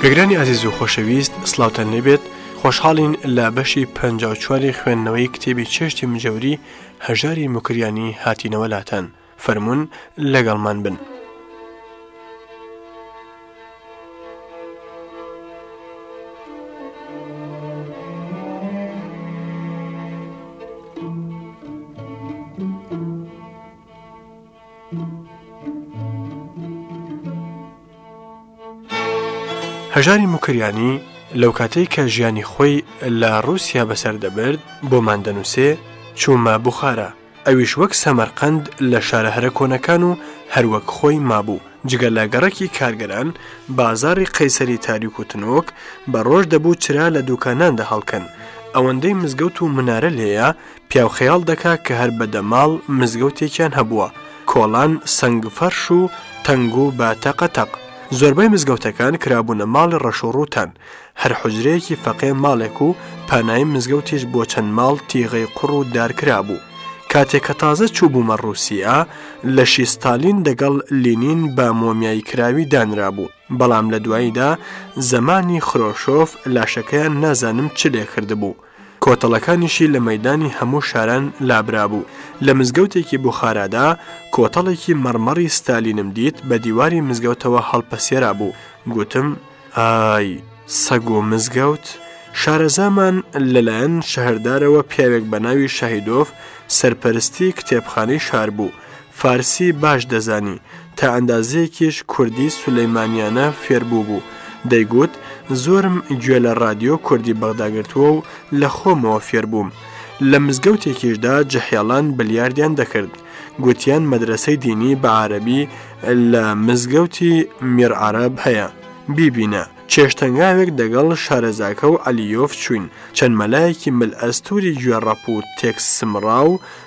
گوێگرانی ئازیز و خۆشەویست سڵاوتان لێبێت خۆشحاڵین لە بەشی پەنجا و چواری خوێندنەوەی کتێبی چێشتی مجەوری هەژاری موکریانی هاتینەوە لاتان فەرمونون لەگەڵمان بن. هەژاری موکریانی لەو کاتەی کە ژیانی خۆی لە ڕووسیا بەسەر دەبرد بۆمان دەنووسێ چوومە بخارە ئەویش وەک سەمەرقەند لە شارە هەرە کۆنەکان و هەروەک خۆی مابوو جگە لە گەڕەکی کارگەران بازاری قەیسەری تاریک و تنۆک بە ڕۆژ دەبوو چرا لە دوکانان دە هەڵکەن ئەوەندەی مزگەوت و منارە لێیە پیاو خەیاڵ دەکا کە هەر بە دەماڵ مزگەوتێکیان هەبووە، کۆڵان، سەنگ فەرش و تەنگ و بە تەقە تەق. زۆربەی مزگەوتەکان کرابوونە ماڵی ڕەش و ڕووتان. هەر حوجرەیەکی فەقێ ماڵێک و پانایی مزگەوتیش بۆ چەند ماڵ تیغەی قوڕ و دار کرابوو. کاتێ کە تازە چووبوومە ڕووسیە، لەشی ستالین دەگەڵ لینین بە مۆمیایی کراوی دانرابوو، بەڵام لە دواییدا زەمانی خرۆشۆف لاشەکەیان نازانم چ لێ کردبوو. کۆتەڵەکانیشی لە مەیدانی هەموو شاران لابرابوو. لە مزگەوتێکی بوخارادا کۆتەڵێکی مەڕمەڕی ستالینم دیت بە دیواری مزگەوتەوە هەڵپەسێرابوو. گوتم، ئای، سەگ و مزگەوت! شارەزامان لەلایەن شەهردارەوە پیاوێک بە ناوی شاهیدۆف سەرپەرستی کتێبخانەی شار بوو. فارسی باش دەزانی، تا ئەندازەیەکیش کوردی سولەیمانییانە فێر بووبوو، دەیگوت، زۆرم گوێ لە ڕادیۆ کوردی بەغدا گرتووە و لە خۆمەوە فێر بووم. لە مزگەوتێکیشدا جحێڵان بلیاردیان دەکرد، گوتیان مەدرەسەی دینی بە عارەبی لە مزگەوتی میر عەرەب هەیە، بیبینە. چێشتەنگاوێک دەگەڵ شارەزاکە و عەلیۆف چووین، چەند مەلایەکی مل ئەستووری گوێڕەپ و تێکسمڕاو،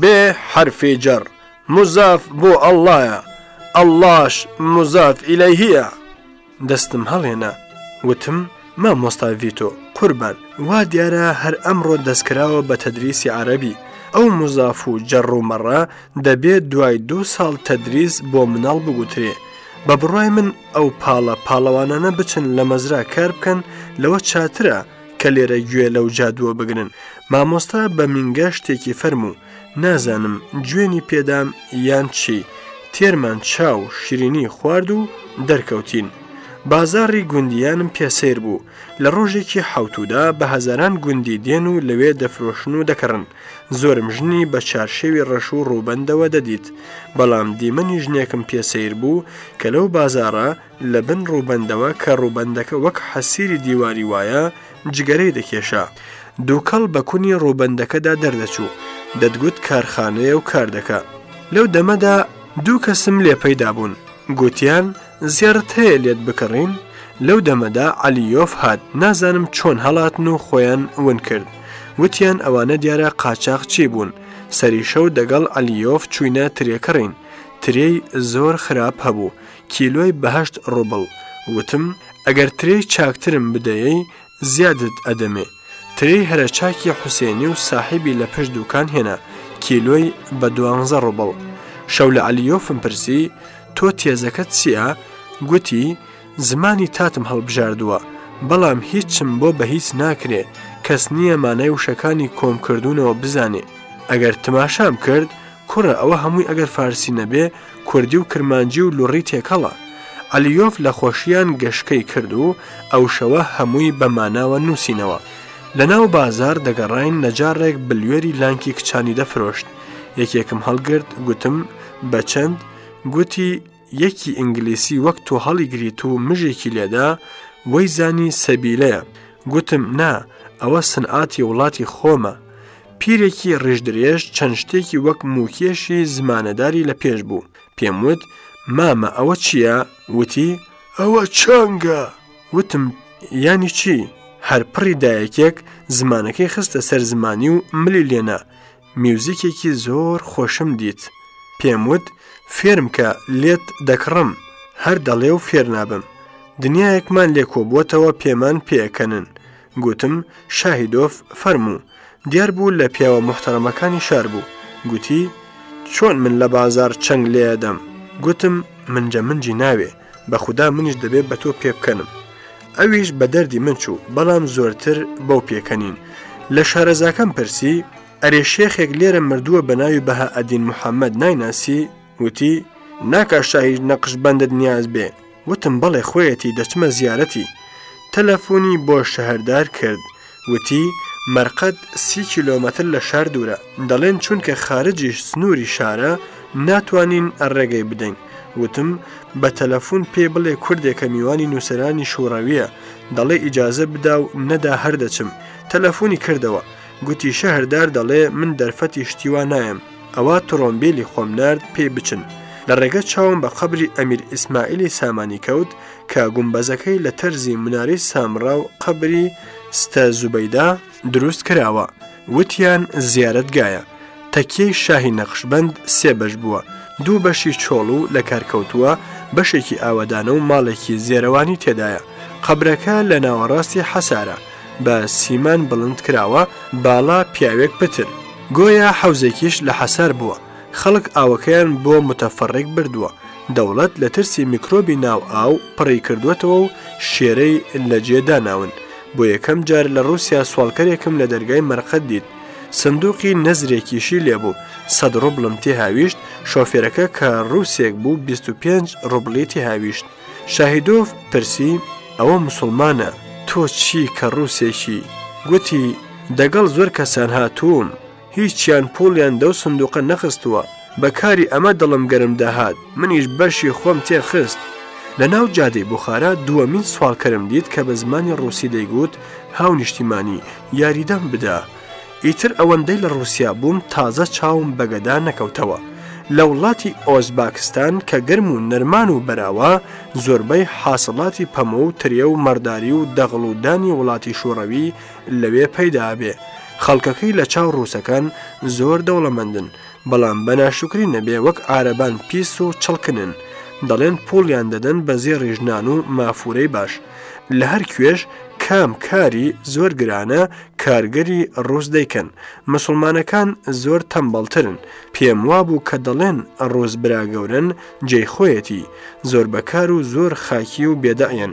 بێ حەرفی جەڕ مزاف بۆ اللەیە اللەش مزاف ئیلەیهیە. دەستم هەڵێنا وتم مامۆستا ڤیتۆ قوربان وا دیارە هەر ئەمڕۆ دەستکراوە بە تەدریسی عەرەبی ئەو مزاف و جەڕ و مەڕە دەبێت دوای دوو ساڵ تەدریس بۆ مناڵ بگوترێ بە بڕوای من ئەو پاڵە پاڵەوانانە بچن لە مەزرا کار بکەن لەوە چاترە کە لێرە گوێ لەو جادووە بگرن مامۆستا بە مینگە شتێکی فەرموو نازانم جوێنی پێدام یان چی تێرمان چاو شیرینی خوارد و دەرکەوتین بازاڕی گوندیانم پێسیر بوو لە ڕۆژێکی حوتودا بە هەزاران گوندی دێن و لەوێ دەفرۆشن و دەکەڕن زۆرم ژنی بە چارشێوی ڕەش و ڕووبندەوە دەدیت بەڵام دیمەنی ژنێکم پێسیر بوو کە لەو بازاڕە لە بن ڕووبەندەوە کە ڕووبەندەکە وەک حەسیری دیواری وایە، جگەرەی دەکێشا. دووکەڵ بە کونی ڕووبەندەکەدا دەردەچوو، دەتگوت کارخانەیە و کار دەکا. لەو دەمەدا دوو کەسم لێ پەیدا بوون، گوتیان، زێڕت هەیە لێت بکڕین؟ لەو دەمەدا عەلیۆف هات، نازانم چۆن هەڵاتن و خۆیان ون کرد. وتیان ئەوانە دیارە قاچاخچی بوون. سەری شەو دەگەڵ عەلیۆف چووینە ترێکڕین. ترێی زۆر خراپ هەبوو، کیلۆی بە هەشت ڕۆبڵ وتم ئەگەر ترێی چاکترم بدەیەی زیادت ئەدەمێ ترێی هەرە چاکی حوسێنی و ساحیبی لە پشت دوکان هێنا کیلۆی بە دوانزە ڕۆبڵ شەو لە علیۆفم پرسی تۆ تێزەکەت چییە گوتی زمانی تاتم هەڵبژاردووە بەڵام هیچم بۆ بە هیچ ناکرێ کەس نییە مانای وشەکانی کۆمکردونەوە بزانێ ئەگەر تماشام کرد کورە ئەوە هەمووی ئەگەر فارسی نەبێ کوردی و کرمانجی و لوڕی تێکەڵە عەلیۆف لە خۆشیان گەشکەی کرد و ئەو شەوە هەمووی بە ماناوە نووسینەوە لەناو بازار دەگەڕاین نەجاڕێک بلوێری لانکی کچانی دەفرۆشت یەکێکم هەڵگرت گوتم بە چەند گوتی یەکی ئینگلیسی وەک تۆ هەڵیگریت و مژێکی لێدا وەی زانی سەبیلەیە گوتم نا ئەوە سنعاتی وڵاتی خۆمە پیرێکی ڕژدرێژ چەند شتێکی وەک موکێشی زمانەداری لە پێش بوو پێم وت مامە ئەوە چییە وتی ئەوە چەنگە وتم ینی چی هەر پڕی دایەکێک زمانەکەی خستە سەر زمانی و ملی لێنا میوزیکێکی زۆر خۆشم دیت پێم وت فێرمکە لێت دەکڕم هەر دەڵێ و فێرنابم دنیایەکمان لێ کۆبووەتەوە پێمان پێکەنن گوتم شاهیدۆف فەرموو دیار بوو لە پیاوە محتەرەمەکانی شار بوو گوتی چۆن من لە بازار چنگ لێدەم گوتم منجە منجی ناوێ بە خودا منیش دەبێ بە تۆ پێبکەنم. ئەویش بە دەردی من چوو، بەڵام زۆرتر بەو پێکەنین. لە شارەزاکەم پرسی، ئەرێ شێخێک لێرە مردووە بە ناوی بەهائەدین محەممەد نایناسی؟ وتی، ناکا شاهی نەقشبەندت نیاز بێ. وتم، بەڵێ خۆیەتی دەچمە زیارەتی. تەلەفۆنی بۆ شەهردار کرد، وتی، مەرقەد سی کیلۆمەتر لە شار دوورە، دەڵێن چونکە خارجیش سنووری شارە، ناتوانین ڕێگەی بدەین. وتم، بە تەلەفون پێ بڵێ کوردێک کە میوانی نووسەرانی شووڕەوییە، دەڵێ ئیجازە بدا و نەدا هەر دەچم. تەلەفونی کردەوە. گوتی شەهردار دەڵێ من دەرفەتی شتی وا نایەم. ئەوا تڕۆمبیلی خۆم نارد پێی بچن. لە ڕێگە چاوم بە قەبری ئەمیر ئیسماعیلی سامانی کەوت، کە گومبەزەکەی لە تەرزی منارەی سامرا و قەبری ستە زوبەیدا دروست کراوە وتیان زیارەتگایە تەکیەی شاهی نەخشبەند سێ بەش بووە دوو بەشی چۆڵ و لە کارکەوتووە بەشێکی ئاوادانە و ماڵێکی زێرەوانی تێدایە قەبرەکە لە ناوەڕاستی حەسارە بە سیمان بڵند کراوە باڵا پیاوێک پتر گۆیا حەوزێکیش لە حەسار بووە خەڵک ئاوەکەیان بۆ متەفەڕیک بردووە، دەوڵەت لە ترسی میکرۆبی ناو ئاو پڕی کردووەتەوە و شێرەی لە جێ داناون. بۆ یەکەم جار لە ڕووسیا سواڵکەرێکم لە دەرگای مەرقەد دیت. سندووقی نەزرێکیشی لێ بوو. سەد ڕوبڵم تێ هاویشت، شۆفێرەکە کە ڕووسێک بوو بیست و پێنج ڕوبڵی تێ هاویشت. شاهیدۆڤ پرسی، ئەوە موسڵمانە، تۆ چی کە ڕووسێکی؟ گوتی، دەگەڵ زۆر کەسان هاتووم. هیچیان پوڵیان دەو سندوقە نەخستووە بە کاری ئەمە دڵم گەرم دەهات منیش بەشی خۆم تێخست لە ناو جادەی بخارە دووەمین سوالکەرم دیت کە بە زمانی ڕوسی دەیگوت هاو نیشتیمانی یاریدەم بدە ئیتر ئەوەندەی لە ڕوسیا بووم تازە چاوم بەگەدا نەکەوتەوە لە وڵاتی ئۆزباکستان کە گەرم و نەرمان و بەراوە زۆربەی حاصلاتی پەمە و ترێ و مەڕداری و دەغڵ و دانی وڵاتی شوڕەوی لەوێ پەیدا ئەبێ. خەڵکەکەی لە چاو ڕووسەکان زۆر دەوڵەمەندن، بەڵام بە ناشکری نەبێ وەک عارەبان پیس و چڵکنن، دەڵێن پووڵیان دەدەن بە زێڕی ژنان و مافوورەی باش. لە هەر کوێش کام کاری زۆر گرانە کارگەری ڕووس دەیکەن. مسوڵمانەکان زۆر تەمبەڵترن. پێم وا بوو کە دەڵێن ڕووس براگەورەن جێی خۆیەتی. زۆر بەکار و زۆر خاکی و بێدەعیەن.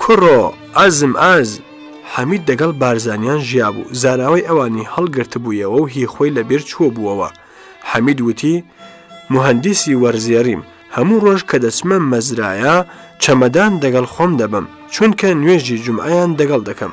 کوڕۆ ئەزم ئەز حەمید دەگەڵ بارزانیان ژیابوو زاراوەی ئەوانی هەڵگرتبوویەوە و هی خۆی لەبیر چووە بووەوە حەمید وتی موهەندیسی وەرزێڕیم هەموو ڕۆژ کە دەچمە مەزرایە چەمەدان دەگەڵ خۆم دەبەم چونکە نوێژی جومعەیان دەگەڵ دەکەم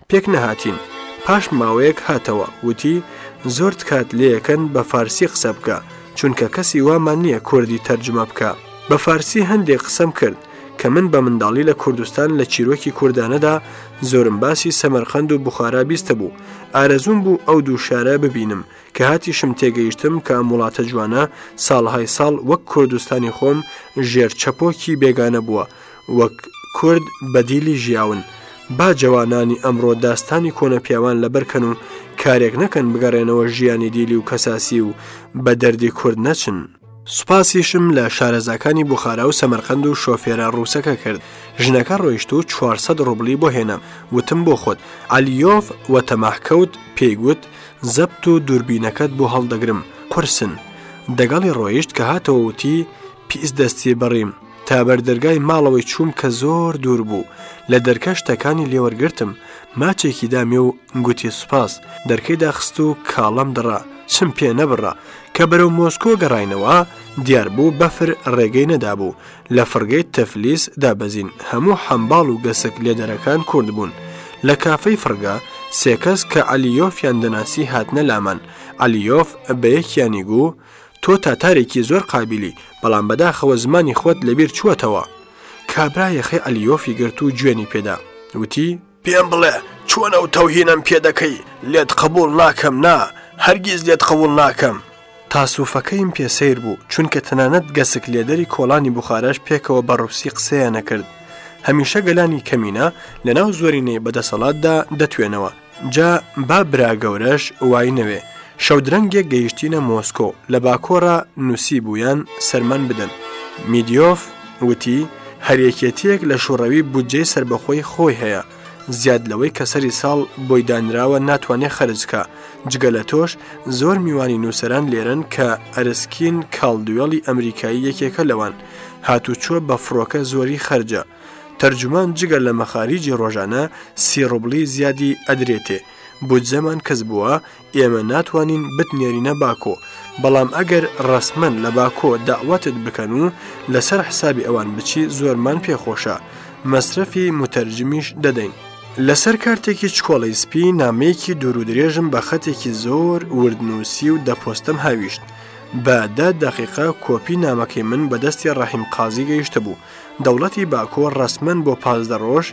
پێک نەهاتین پاش ماوەیەک هاتەوە وتی زۆر تکات لێەکەن بە فارسی قسە بکە چونکە کەسی وامان نییە کوردی تەرجمە بکە بە فارسی هەندێک قسەم کرد کە من بە منداڵی لە کوردستان لە چیرۆکی کوردانەدا زۆرم باسی سەمەرقەند و بخارا بیستە بوو ئارەزوم بوو ئەو دوو شارە ببینم کە هاتیشم تێگەیشتم کە ئەم وڵاتە جوانە ساڵهای ساڵ وەک کوردستانی خۆم ژێر چەپۆکی بێگانە بووە وەک کورد بەدیلی ژیاون، با جەوانانی ئەمڕۆ داستانی کۆنە پیاوان لەبەرکەن و کارێک نەکەن بگەڕێنەوە ژیانی دیلی و کەساسی و بە دەردی کورد نەچن. سوپاسیشم لە شارەزاکانی بوخارا و سەمەرقەند و شۆفێرە ڕووسەکە کرد، ژنەکە ڕۆیشت و چوار سەد ڕوبڵی بۆ هێنام، وتم بۆ خۆت، عەلیۆف وە تەماح کەوت، پێی گوت، زەبت و دووربینەکەت بۆ هەڵدەگرم، قورسن. دەگەڵی ڕۆیشت، کە هاتەوە وتی، پیس دەستی بڕیم. تا بەر دەرگای ماڵەوەی چووم کە زۆر دوور بوو لە دەرکە شتەکانی لێوەرگرتم ماچێکی دامێ و گوتی سوپاس دەرکەی داخست و کاڵم دڕا چم پێ نەبڕا کە بەرەو مۆسکۆ گەڕینەوە دیار بوو بەفر ڕێگەی نەدابوو لە فڕگەی تەفلیس دابەزین هەموو حەمباڵ و گەسک لێدەرەکان کورد بوون لە کافەی فڕگە سێکەس کە علیۆفیان دەناسی هاتنە لامان علیۆف بە یەکیانی گوو تۆ تاتارێکی زۆر قابیلی بەڵام بەداخەوە زمانی خۆت لەبیر چووەتەوە. کابرا یەخەی عەلیۆفی گرت و جوێنی پێدا. وتی. پێم بڵێ چۆن ئەو تەوهینەم پێ دەکەی، لێت قبووڵ ناکەم، نا، هەرگیز لێت قبووڵ ناکەم. تاسوفەکەیم پێ سەیر بوو، چونکە تەنانەت گەسک لێدەری کۆڵانی بوخارەش پێکەوە بە ڕووسی قسەیان ئەکرد. هەمیشە گەلانی کەمینە لەناو زۆرینەی بەدەسەڵاتدا دەتوێنەوە، جا با براگەورەش وای نەوێ. شەودرەنگێک گەیشتینە مۆسکۆ، لە باکۆڕا نووسیبوویان سەرمان بدەن. میدیۆف وتی، هەریەکێتییەک لە شوڕەوی بودجەی سەربەخۆی خۆی هەیە، زیاد لەوەی کە سەری ساڵ بۆی دانراوە ناتوانێ خەرج کا، جگە لە تۆش زۆر میوانی نووسەران لێرەن کە ئەرسکین کاڵدوێڵی ئەمریکایی یەکێکە لەوان، هاتوچۆ بە فڕۆکە زۆری خەرجە. تەرجومان جگە لە مەخاریجی ڕۆژانە سی ڕوبڵی زیادی ئەدرێتێ، بودجەمان کز بووە، ئێمە ناتوانین بتنێرینە باکۆ، بەڵام ئەگەر ڕەسمەن لە باکۆ دەعوەتت بکەن و لەسەر حسابی ئەوان بچی زۆرمان پێ خۆشە، مەسرەفی موتەرجمیش دەدەین. لەسەر کارتێکی چکۆڵەی سپی نامەیەکی دوورودرێژم بە خەتێکی زۆر ورد نووسی و دە پۆستەم هاویشت. بە دە دەقیقە کۆپی نامەکەی من بە دەستی ڕەحیم قازی گەیشتبوو. دەوڵەتی باکۆ ڕەسمەن بۆ پازدە ڕۆژ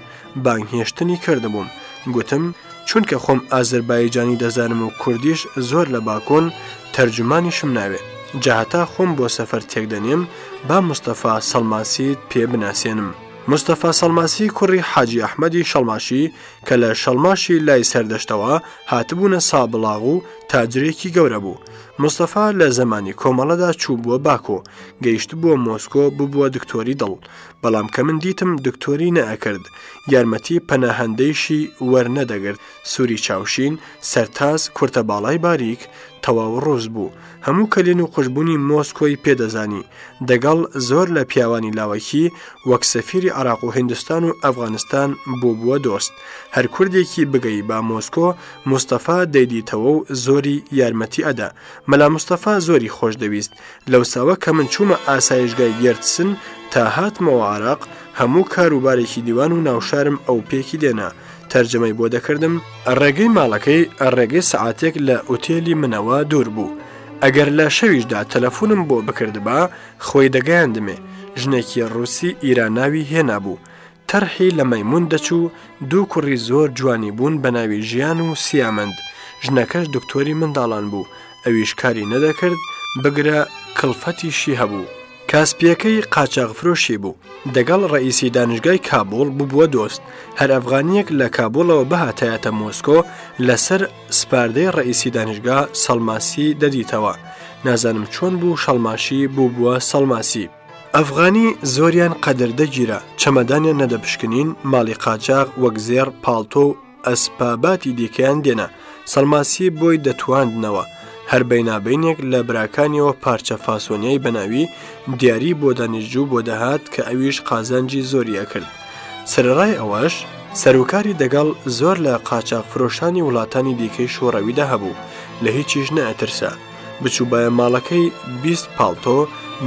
بانگهێشتنی کردبووم، گوتم، چونکە خۆم ئازربایجانی دەزانم و کوردیش زۆر لە باکۆن، تەرجومانیشم ناوێ، جا هەتا خۆم بۆ سەفەر تێک دەنێم، با مستەفا سەڵماسیت پێ بناسێنم. مستەفا سەڵماسی کوڕی حاجی ئەحمەدی شەڵماشی کە لە شەڵماشی لای سەردەشتەوە هاتبوونە سابڵاغ و تاجرێکی گەورە بوو. مستەفا لە زەمانی کۆمەڵەدا چووبووە باکۆ، گەیشتبووە مۆسکۆ ببووە دکتۆری دڵ بەڵام کە من دیتم دکتۆری نەئەکرد یارمەتی پەناهەندەیشی وەرنەدەگرت سووری چاوشین سەرتاز کورتە باڵای باریک تەواو ڕوز بوو هەموو کەلێن و قوشببوونی مۆسکۆی پێدەزانی دەگەڵ زۆر لە پیاوانی لاوەکی وەک سەفیری عراق و هندستان و ئەفغانستان بوو بووە دۆست هەر کوردێکی بگەی با مۆسکۆ مستەفا دەیدیتەوە و زۆری یارمەتی ئەدا مەلا مستەفا زۆری خۆش دەویست لەوساوە کە من چوومە ئاسایشگای گێرتسن تا هاتمەوە عەراق هەموو کار و بارێکی دیوان و ناوشارم ئەو پێکی دێنا تەرجەمەی بۆ دەکردم، ڕێگەی ماڵەکەی ە ڕێگەی سەعاتێک لە ئوتێلی منەوە دوور بوو ئەگەر لە شەویشدا تەلەفونم بۆ بکردبا خۆی دەگەیاندمێ، ژنێکی ڕووسی ئیراناوی هێنابوو تەرحی لە مەیمون دەچوو، دوو کوڕی زۆر جوانی بوون بە ناوی ژیان و سیامەند، ژنەکەش دکتۆری منداڵان بوو، ئەویش کاری نەدەکرد، بگرە کڵفەتیشی هەبوو. کاسپییەکەی قاچاغفرۆشی بوو، دەگەڵ ڕەئیسی دانشگای کابوڵ ببووە دۆست، هەر ئەفغانییەک لە کابوڵەوە بهاتایەتە مۆسکۆ، لەسەر سپاردەی ڕەئیسی دانشگا سەڵماسی دەدیتەوە، نازانم چۆن بوو شەڵماشی بووبووە سەڵماسی. ئەفغانی زۆریان قەدر دەگیرا چەمەدانیان نەدەپشکنین ماڵی قاچاق وەک زێڕ پاڵتۆ و ئەسپاباتی دیکەیان دێنا سەلماسی بۆی دەتواندنەوە هەر بەینابینێک لە براکانیەوە پارچە فاسۆنیای بەناوی دیاری بۆ دانیشتجو بۆ دەهات کە ئەویش قازانجی زۆری ئەکرد سەرڕای ئەوەش سەرکاری دەگەڵ زۆر لە قاچاق فرۆشانی وڵاتانی دیکەی شۆڕەویدا هەبوو لە هیچیش نەئەترسا بچووبایە ماڵەکەی بیست پاڵتۆ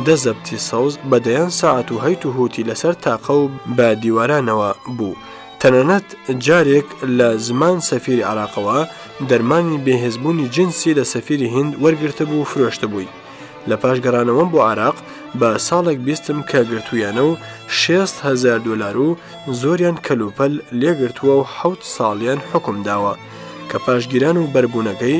دە زەبتی سەوز بە دەیان سەعات و هەیت و هوتی لەسەر تاقە و بە دیوارانەوە بوو. تەنانەت جارێک لە زمان سەفیری عراقەوە دەرمانی بێهێزبوونی جنسی لە سەفیری هند وەرگرتبوو و فرۆشتبووی. لە پاش گەڕانەوەم بۆ عراق بە ساڵێک بیستم کە گرتوویانە و شێست هەزار دۆلار و زۆریان کەلوپەل لێگرتووە و حەوت ساڵیان حوکم داوە. کە پاش گیران و بەربوونەکەی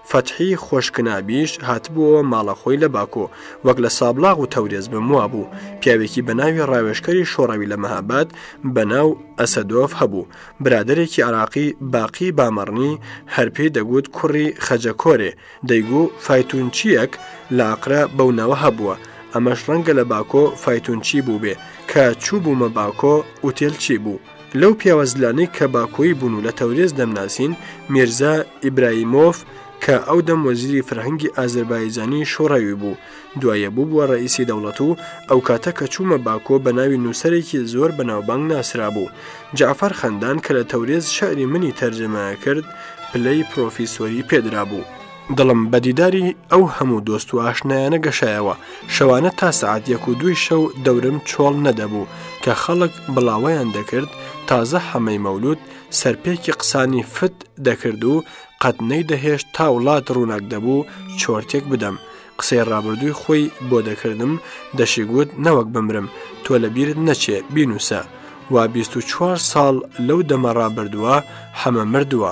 فەتحی خۆشکنابیش هاتبووەوە ماڵە خۆی لە باکۆ وەک لە سابلاغ و تەورێز بم وابوو پیاوێکی بە ناوی ڕاوێشکەری شۆڕەوی لە مەهاباد بە ناو ئەسەدۆف هەبوو برادێکی عراقی باقی بامەڕنی هەر پێی دەگوت کوڕی خەجە کۆرێ دەیگو فیتونچیەک لە ئاقرە بەو ناوە هەبووە ئەمەش ڕەنگە لە باکۆ فیتونچی بووبێ کە چوو بوومە باکۆ ئوتێلچی بوو. لەو پیاوە زلانەی کە باکۆی بوون و لە تەورێز دەمناسین میرزا ئیبراهیمۆف کە ئەو دەم وەزیری فرهەنگی ئازربایجانی شۆڕەوی بوو دوایە بوو بووە ڕئیسی دەوڵەت و ئەو کاتە کە چوومە باکۆ بە ناوی نووسەرێکی زۆر بەناوبانگ ناسرا بوو جعفەر خەندان کە لە تەورێز شعری منی تەرجەمە کرد پلەی پرۆفیسۆری پێدرا بوو. دڵم بە دیداری ئەو هەموو دۆست و ئاشنایانە گەشایەوە شەوانە تا سعات یەک و دوی شەو دەورم چۆڵ نەدەبوو کە خەڵک بڵاوەیان دەکرد تازە حەمەی مەولود سەرپێکی قسانی فت دەکرد و قەت نەی دەهێشت تا وڵات ڕووناک دەبوو چۆرتێک بدەم قسەی ڕابردووی خۆی بۆ دەکردم دەشی گوت نەوەک بمرم تۆ لە بیرت نەچێ بینوسە و 24 ساڵ لەو دەمە ڕابردووە حەمە مردووە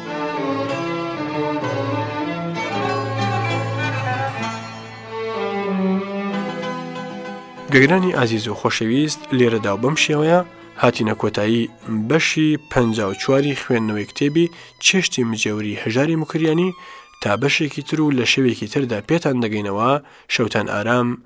گوێگرانی ئازیز و خۆشەویست لێرەدا و بەم شێوەیە هاتینە کۆتایی بەشی پ چواری خوێندنەوەی کتێبی چێشتی مجێوری هەژاری مکریانی تا بەشێکی تر و لە شەوێکی تردا پێتان دەگەینەوە شەوتان ئارام